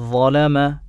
ظلم